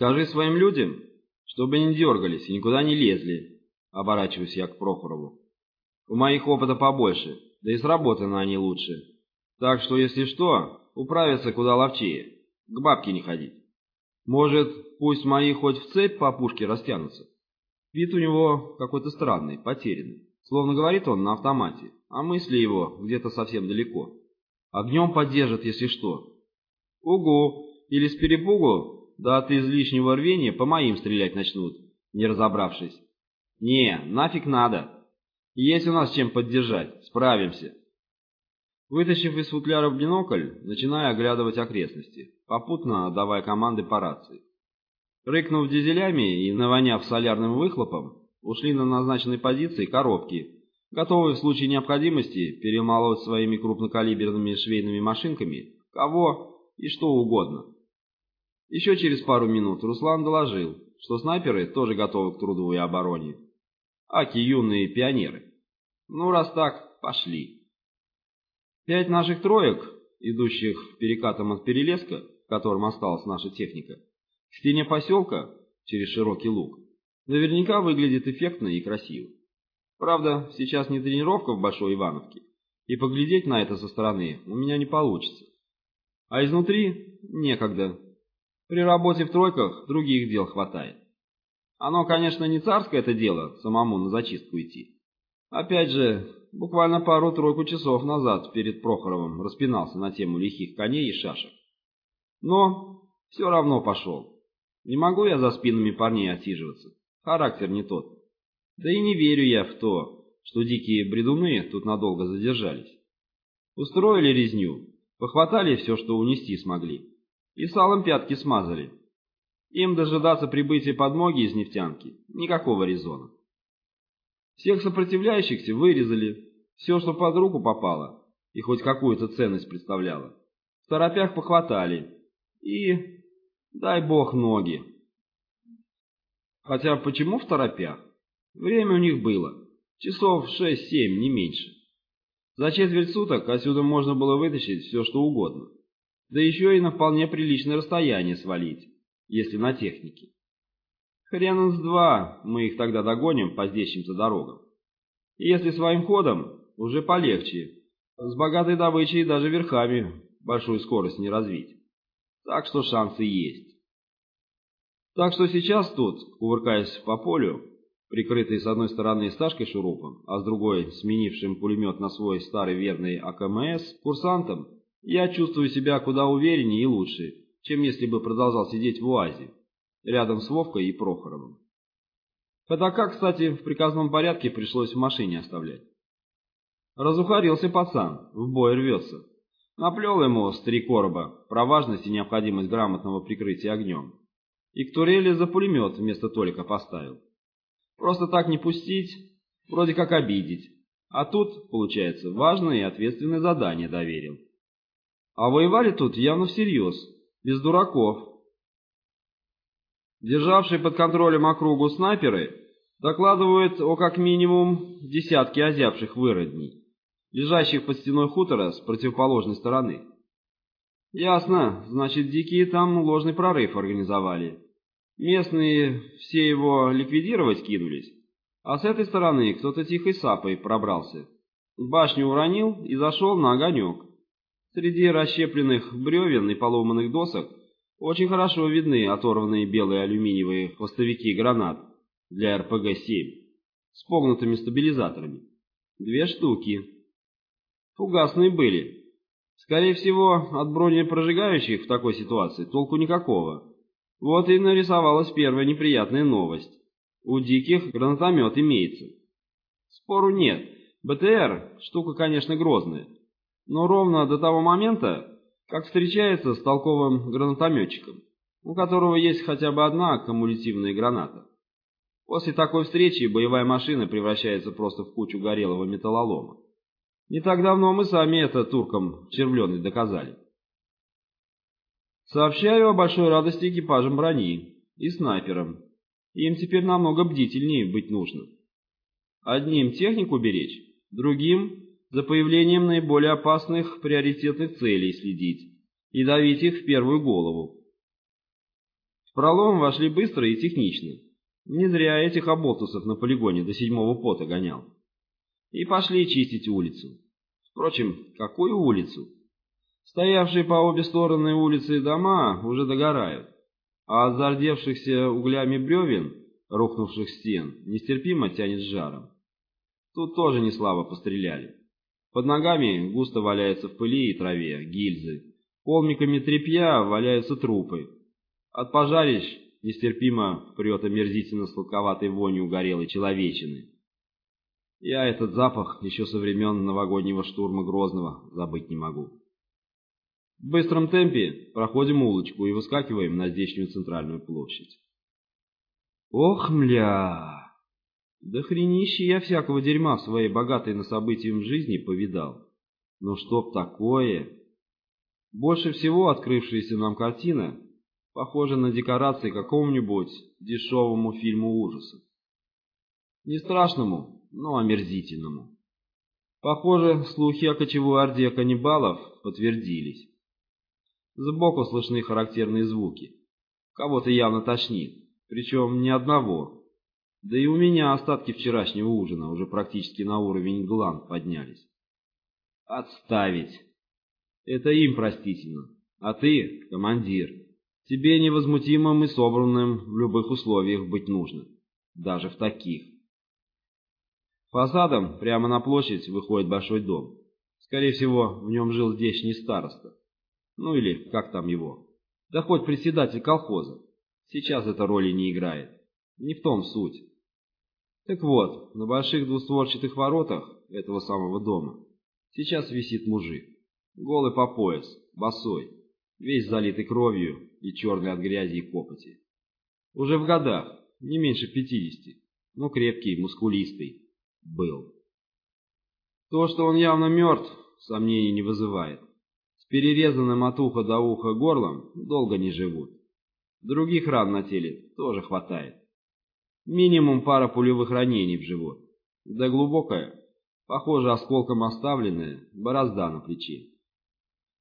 Скажи своим людям, чтобы не дергались и никуда не лезли, оборачиваюсь я к Прохорову. У моих опыта побольше, да и сработаны они лучше. Так что, если что, управиться куда ловчее, к бабке не ходить. Может, пусть мои хоть в цепь по пушке растянутся? Вид у него какой-то странный, потерянный. Словно говорит он на автомате, а мысли его где-то совсем далеко. Огнем поддержит, если что. Угу, или с перепугу, да от излишнего рвения по моим стрелять начнут, не разобравшись. Не, нафиг надо. Есть у нас чем поддержать, справимся. Вытащив из футляра бинокль, начинаю оглядывать окрестности, попутно отдавая команды по рации. Рыкнув дизелями и навоняв солярным выхлопом, ушли на назначенные позиции коробки, готовые в случае необходимости перемалывать своими крупнокалиберными швейными машинками кого и что угодно. Еще через пару минут Руслан доложил, что снайперы тоже готовы к трудовой обороне. Аки юные пионеры. Ну, раз так, пошли. Пять наших троек, идущих перекатом от перелеска, в котором осталась наша техника, к стене поселка через широкий луг, наверняка выглядит эффектно и красиво. Правда, сейчас не тренировка в Большой Ивановке, и поглядеть на это со стороны у меня не получится. А изнутри некогда. При работе в тройках других дел хватает. Оно, конечно, не царское это дело, самому на зачистку идти. Опять же, буквально пару-тройку часов назад перед Прохоровым распинался на тему лихих коней и шашек. Но все равно пошел. Не могу я за спинами парней отсиживаться. Характер не тот. Да и не верю я в то, что дикие бредуны тут надолго задержались. Устроили резню, похватали все, что унести смогли, и салом пятки смазали. Им дожидаться прибытия подмоги из нефтянки никакого резона. Всех сопротивляющихся вырезали, все, что под руку попало, и хоть какую-то ценность представляло. В торопях похватали, и, дай бог, ноги. Хотя почему в торопях? Время у них было. Часов шесть-семь, не меньше. За четверть суток отсюда можно было вытащить все, что угодно. Да еще и на вполне приличное расстояние свалить, если на технике. Хрен с два мы их тогда догоним по здешним-то дорогам. И если своим ходом, уже полегче. С богатой добычей даже верхами большую скорость не развить. Так что шансы есть. Так что сейчас тут, кувыркаясь по полю, прикрытый с одной стороны Сташкой Шурупом, а с другой, сменившим пулемет на свой старый верный АКМС, курсантом, я чувствую себя куда увереннее и лучше, чем если бы продолжал сидеть в УАЗе, рядом с Вовкой и Прохоровым. Ходока, кстати, в приказном порядке пришлось в машине оставлять. Разухарился пацан, в бой рвется. Наплел ему с три короба про важность и необходимость грамотного прикрытия огнем. И к турели за пулемет вместо Толика поставил. Просто так не пустить, вроде как обидеть. А тут, получается, важное и ответственное задание доверил. А воевали тут явно всерьез, без дураков. Державшие под контролем округу снайперы докладывают о как минимум десятке озябших выродней, лежащих под стеной хутора с противоположной стороны. Ясно, значит, дикие там ложный прорыв организовали. Местные все его ликвидировать кинулись, а с этой стороны кто-то тихой сапой пробрался. Башню уронил и зашел на огонек. Среди расщепленных бревен и поломанных досок очень хорошо видны оторванные белые алюминиевые хвостовики гранат для РПГ-7 с погнутыми стабилизаторами. Две штуки. Фугасные были. Скорее всего, от бронепрожигающих в такой ситуации толку никакого. Вот и нарисовалась первая неприятная новость. У диких гранатомет имеется. Спору нет. БТР – штука, конечно, грозная. Но ровно до того момента, как встречается с толковым гранатометчиком, у которого есть хотя бы одна кумулятивная граната. После такой встречи боевая машина превращается просто в кучу горелого металлолома. Не так давно мы сами это туркам червленый доказали. Сообщаю о большой радости экипажам брони и снайперам. Им теперь намного бдительнее быть нужно. Одним технику беречь, другим за появлением наиболее опасных приоритетных целей следить и давить их в первую голову. В пролом вошли быстро и технично. Не зря этих оболтусов на полигоне до седьмого пота гонял. И пошли чистить улицу. Впрочем, какую улицу? Стоявшие по обе стороны улицы дома уже догорают, а от зардевшихся углями бревен, рухнувших стен, нестерпимо тянет жаром. Тут тоже не слабо постреляли. Под ногами густо валяются в пыли и траве гильзы. Полмиками тряпья валяются трупы. От пожарищ нестерпимо прет омерзительно сладковатой вонью угорелой человечины. Я этот запах еще со времен новогоднего штурма Грозного забыть не могу. В быстром темпе проходим улочку и выскакиваем на здешнюю центральную площадь. Ох, мля! Да хренище я всякого дерьма в своей богатой на событиям жизни повидал. Но чтоб такое... Больше всего открывшаяся нам картина похожа на декорации какому-нибудь дешевому фильму ужасов. Не страшному, но омерзительному. Похоже, слухи о кочевой орде каннибалов подтвердились. Сбоку слышны характерные звуки. Кого-то явно тошнит, причем ни одного. Да и у меня остатки вчерашнего ужина уже практически на уровень гланд поднялись. Отставить. Это им простительно. А ты, командир, тебе невозмутимым и собранным в любых условиях быть нужно. Даже в таких. Фасадом прямо на площадь выходит большой дом. Скорее всего, в нем жил здешний староста. Ну или как там его. Да хоть председатель колхоза. Сейчас эта роли не играет. Не в том суть. Так вот, на больших двустворчатых воротах этого самого дома сейчас висит мужик. Голый по пояс, босой, весь залитый кровью и черный от грязи и копоти. Уже в годах, не меньше пятидесяти, но крепкий, мускулистый, был. То, что он явно мертв, сомнений не вызывает перерезанным от уха до уха горлом долго не живут. Других ран на теле тоже хватает. Минимум пара пулевых ранений в живот. Да глубокая, похоже осколком оставленная, борозда на плече.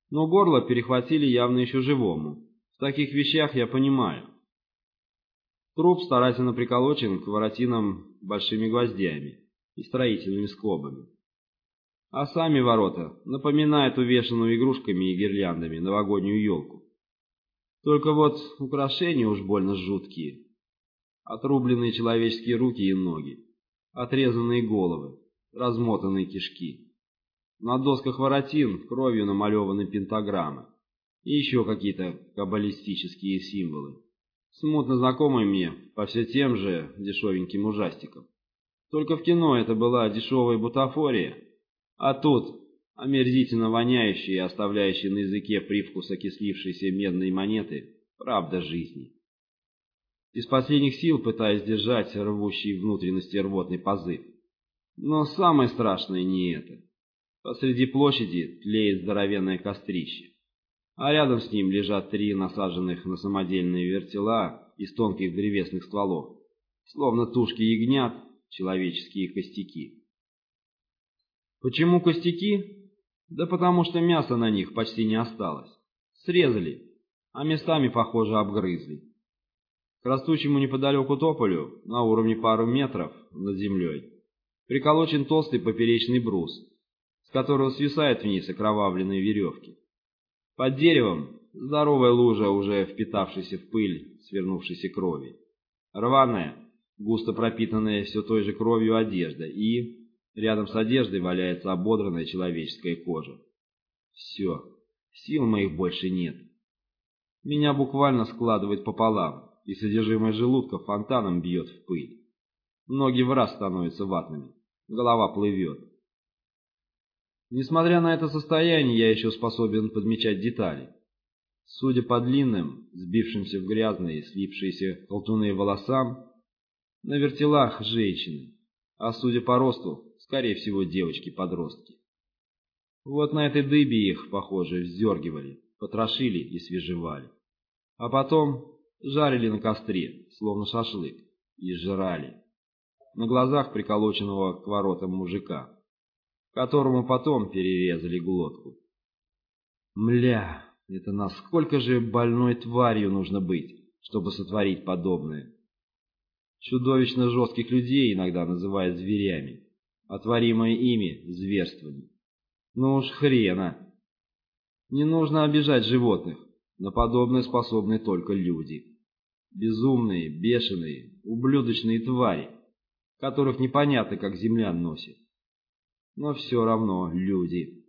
Но горло перехватили явно еще живому. В таких вещах я понимаю. Труп старательно приколочен к воротинам большими гвоздями и строительными скобами а сами ворота напоминают увешанную игрушками и гирляндами новогоднюю елку. Только вот украшения уж больно жуткие. Отрубленные человеческие руки и ноги, отрезанные головы, размотанные кишки. На досках воротин кровью намалеваны пентаграммы и еще какие-то каббалистические символы, смутно знакомые мне по все тем же дешевеньким ужастикам. Только в кино это была дешевая бутафория, а тут омерзительно воняющие и оставляющие на языке привкус окислившейся медной монеты правда жизни. Из последних сил пытаясь держать рвущий внутренности рвотный позыв. Но самое страшное не это. Посреди площади тлеет здоровенное кострище, а рядом с ним лежат три насаженных на самодельные вертела из тонких древесных стволов, словно тушки ягнят, человеческие костяки. Почему костяки? Да потому что мяса на них почти не осталось. Срезали, а местами, похоже, обгрызли. К растущему неподалеку тополю, на уровне пару метров над землей, приколочен толстый поперечный брус, с которого свисают вниз окровавленные веревки. Под деревом здоровая лужа, уже впитавшаяся в пыль свернувшейся крови. Рваная, густо пропитанная все той же кровью одежда и Рядом с одеждой валяется ободранная человеческая кожа. Все, сил моих больше нет. Меня буквально складывает пополам, и содержимое желудка фонтаном бьет в пыль. Ноги в раз становятся ватными, голова плывет. Несмотря на это состояние, я еще способен подмечать детали. Судя по длинным, сбившимся в грязные, слипшиеся колтуны волосам, на вертелах женщины, а судя по росту, скорее всего, девочки-подростки. Вот на этой дыбе их, похоже, вздергивали, потрошили и свежевали. А потом жарили на костре, словно шашлык, и жрали. На глазах приколоченного к воротам мужика, которому потом перерезали глотку. Мля, это насколько же больной тварью нужно быть, чтобы сотворить подобное. Чудовищно жестких людей иногда называют зверями, а творимое ими — зверствами. Ну уж хрена! Не нужно обижать животных, на подобное способны только люди. Безумные, бешеные, ублюдочные твари, которых непонятно как земля носит. Но все равно люди.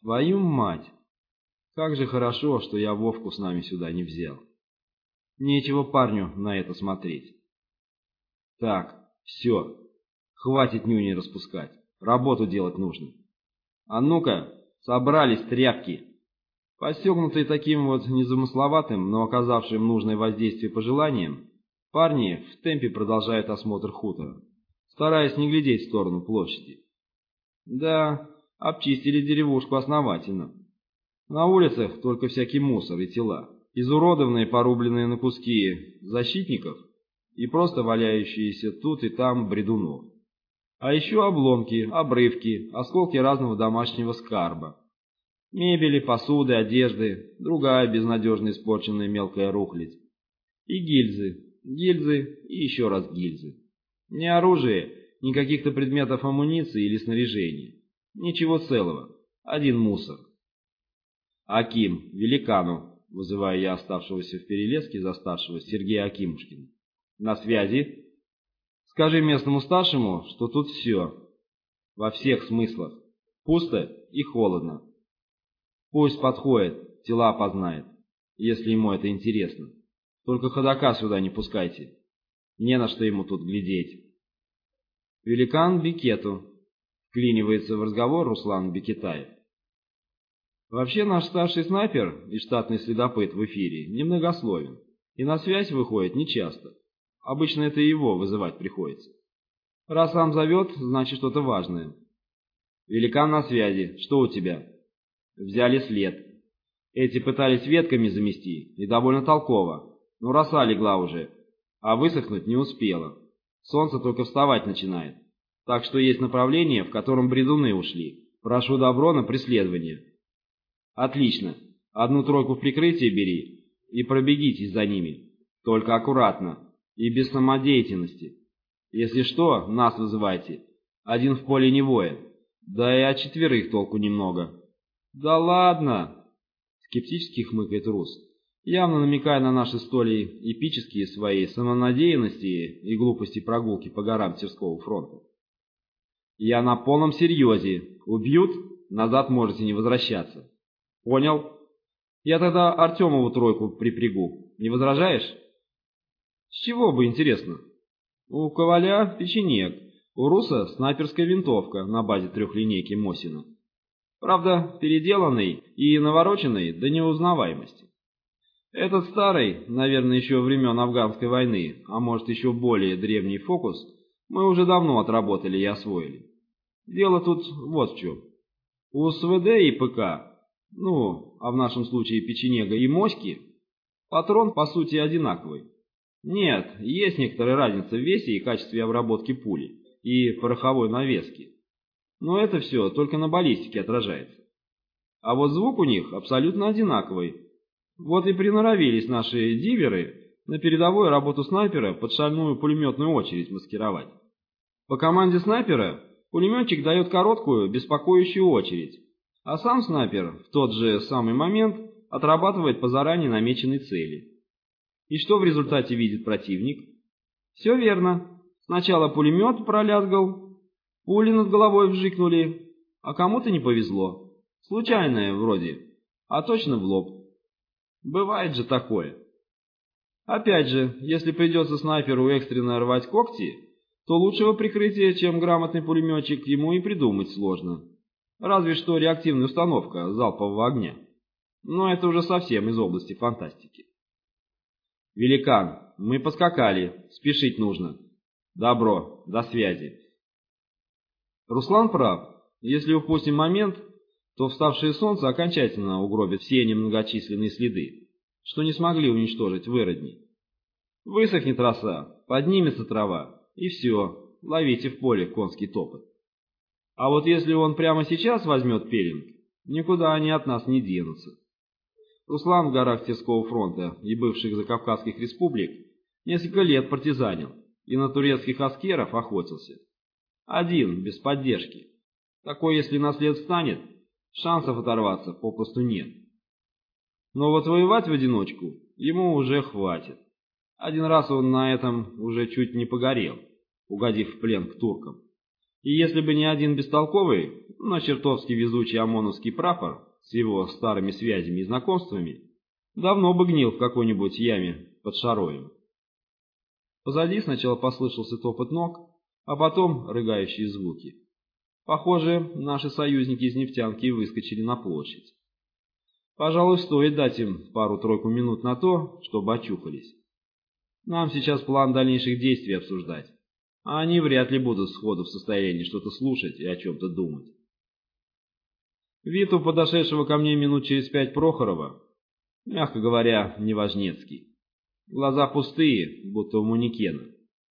Твою мать! Как же хорошо, что я Вовку с нами сюда не взял. Нечего парню на это смотреть. Так, все. Хватит нюни распускать. Работу делать нужно. А ну-ка, собрались тряпки. Постегнутые таким вот незамысловатым, но оказавшим нужное воздействие пожеланием, парни в темпе продолжают осмотр хутора, стараясь не глядеть в сторону площади. Да, обчистили деревушку основательно. На улицах только всякий мусор и тела, изуродованные, порубленные на куски защитников и просто валяющиеся тут и там бредунов. А еще обломки, обрывки, осколки разного домашнего скарба, Мебели, посуды, одежды, другая безнадежно испорченная мелкая рухлядь. И гильзы, гильзы и еще раз гильзы. Ни оружия, ни каких-то предметов амуниции или снаряжения. Ничего целого. Один мусор. Аким, великану, вызываю я оставшегося в Перелеске за старшего Сергея Акимушкина. На связи? Скажи местному старшему, что тут все. Во всех смыслах. Пусто и холодно. Пусть подходит, тела познает, если ему это интересно. Только ходока сюда не пускайте. Не на что ему тут глядеть. Великан Бикету. Вклинивается в разговор Руслан Бикетаев. Вообще наш старший снайпер и штатный следопыт в эфире немногословен, и на связь выходит нечасто. Обычно это его вызывать приходится. Раз сам зовет, значит что-то важное. Великан на связи, что у тебя? Взяли след. Эти пытались ветками замести, и довольно толково. Но роса легла уже, а высохнуть не успела. Солнце только вставать начинает. Так что есть направление, в котором бредуны ушли. Прошу добро на преследование. Отлично. Одну тройку в прикрытие бери и пробегитесь за ними. Только аккуратно и без самодеятельности. Если что, нас вызывайте. Один в поле не воин. Да и от четверых толку немного. «Да ладно!» — скептически хмыкает Рус, явно намекая на наши столь эпические свои самонадеянности и глупости прогулки по горам Тверского фронта. «Я на полном серьезе. Убьют, назад можете не возвращаться. Понял? Я тогда Артемову тройку припрягу. Не возражаешь?» «С чего бы, интересно?» «У Коваля печенек, у Руса снайперская винтовка на базе трехлинейки Мосина». Правда, переделанный и навороченный до неузнаваемости. Этот старый, наверное, еще времен афганской войны, а может еще более древний фокус, мы уже давно отработали и освоили. Дело тут вот в чем. У СВД и ПК, ну, а в нашем случае печенега и моськи, патрон по сути одинаковый. Нет, есть некоторая разница в весе и качестве обработки пули и пороховой навески. Но это все только на баллистике отражается. А вот звук у них абсолютно одинаковый. Вот и приноровились наши диверы на передовую работу снайпера под шальную пулеметную очередь маскировать. По команде снайпера пулеметчик дает короткую, беспокоящую очередь, а сам снайпер в тот же самый момент отрабатывает по заранее намеченной цели. И что в результате видит противник? Все верно. Сначала пулемет пролязгал, Пули над головой вжикнули, а кому-то не повезло. Случайное вроде, а точно в лоб. Бывает же такое. Опять же, если придется снайперу экстренно рвать когти, то лучшего прикрытия, чем грамотный пулеметчик, ему и придумать сложно. Разве что реактивная установка залпового огня. Но это уже совсем из области фантастики. «Великан, мы поскакали, спешить нужно. Добро, до связи». Руслан прав. Если упустим момент, то вставшее солнце окончательно угробит все немногочисленные следы, что не смогли уничтожить выродни. Высохнет роса, поднимется трава, и все, ловите в поле конский топот. А вот если он прямо сейчас возьмет пелинг, никуда они от нас не денутся. Руслан в горах Терского фронта и бывших закавказских республик несколько лет партизанил и на турецких аскеров охотился. Один, без поддержки. Такой, если наслед станет, шансов оторваться попросту нет. Но вот воевать в одиночку ему уже хватит. Один раз он на этом уже чуть не погорел, угодив в плен к туркам. И если бы не один бестолковый, но чертовски везучий ОМОНовский прапор с его старыми связями и знакомствами, давно бы гнил в какой-нибудь яме под Шароем. Позади сначала послышался топот ног, а потом рыгающие звуки. Похоже, наши союзники из нефтянки выскочили на площадь. Пожалуй, стоит дать им пару-тройку минут на то, чтобы очухались. Нам сейчас план дальнейших действий обсуждать, а они вряд ли будут сходу в состоянии что-то слушать и о чем-то думать. Вид у подошедшего ко мне минут через пять Прохорова, мягко говоря, неважнецкий. Глаза пустые, будто у манекена,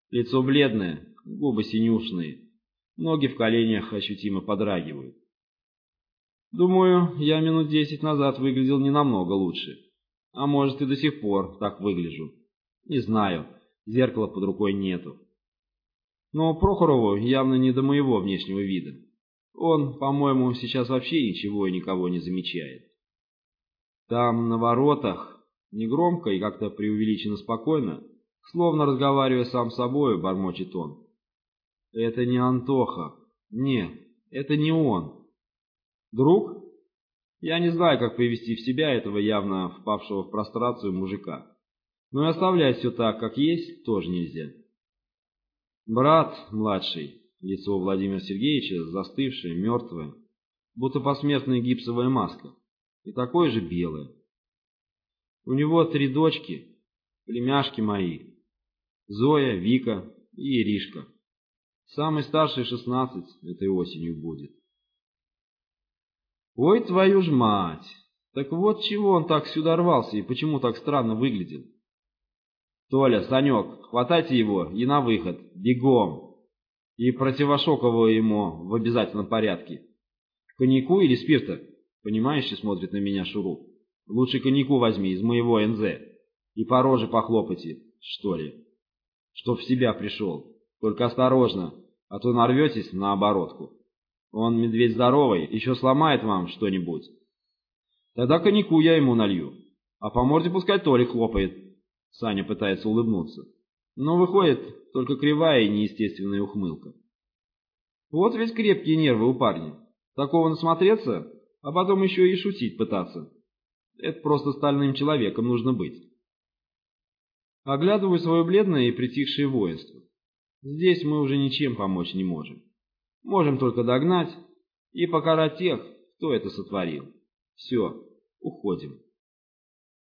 лицо бледное, губы синюшные, ноги в коленях ощутимо подрагивают. Думаю, я минут десять назад выглядел не намного лучше, а может и до сих пор так выгляжу. Не знаю, зеркала под рукой нету. Но Прохорову явно не до моего внешнего вида. Он, по-моему, сейчас вообще ничего и никого не замечает. Там, на воротах, негромко и как-то преувеличенно спокойно, словно разговаривая сам с собой, бормочет он. Это не Антоха. Нет, это не он. Друг? Я не знаю, как привести в себя этого явно впавшего в прострацию мужика. Но и оставлять все так, как есть, тоже нельзя. Брат младший, лицо Владимира Сергеевича застывшее, мертвое, будто посмертная гипсовая маска, и такое же белое. У него три дочки, племяшки мои, Зоя, Вика и Иришка. Самый старший шестнадцать этой осенью будет. Ой, твою ж мать! Так вот чего он так сюда рвался и почему так странно выглядел. «Толя, Санек, хватайте его и на выход, бегом!» «И противошокового ему в обязательном порядке. Коньяку или спирта?» Понимаешь, смотрит на меня Шуруп. «Лучше коньяку возьми из моего НЗ. И по роже похлопайте, что ли. Чтоб в себя пришел. Только осторожно, а то нарветесь на оборотку. Он, медведь здоровый, еще сломает вам что-нибудь. Тогда коньяку я ему налью, а по морде пускай Толик хлопает». Саня пытается улыбнуться. Но выходит только кривая и неестественная ухмылка. Вот ведь крепкие нервы у парня. Такого насмотреться, а потом еще и шутить пытаться. Это просто стальным человеком нужно быть. Оглядываю свое бледное и притихшее воинство. Здесь мы уже ничем помочь не можем. Можем только догнать и покарать тех, кто это сотворил. Все, уходим.